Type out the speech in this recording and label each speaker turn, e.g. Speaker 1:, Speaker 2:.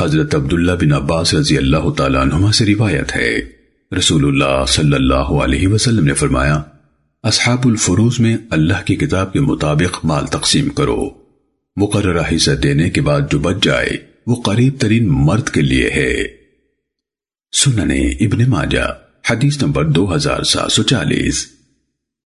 Speaker 1: حضرت عبداللہ بن عباس رضی اللہ تعالیٰ عنہما سے روایت ہے۔ رسول اللہ صلی اللہ علیہ وسلم نے فرمایا، اصحاب الفروز میں اللہ کی کتاب کے مطابق مال تقسیم کرو۔ مقررہ حصہ دینے کے بعد جو بچ جائے، وہ قریب ترین مرد کے لیے ہے۔ سننے ابن ماجہ، حدیث نمبر دو ہزار سات سو چالیس۔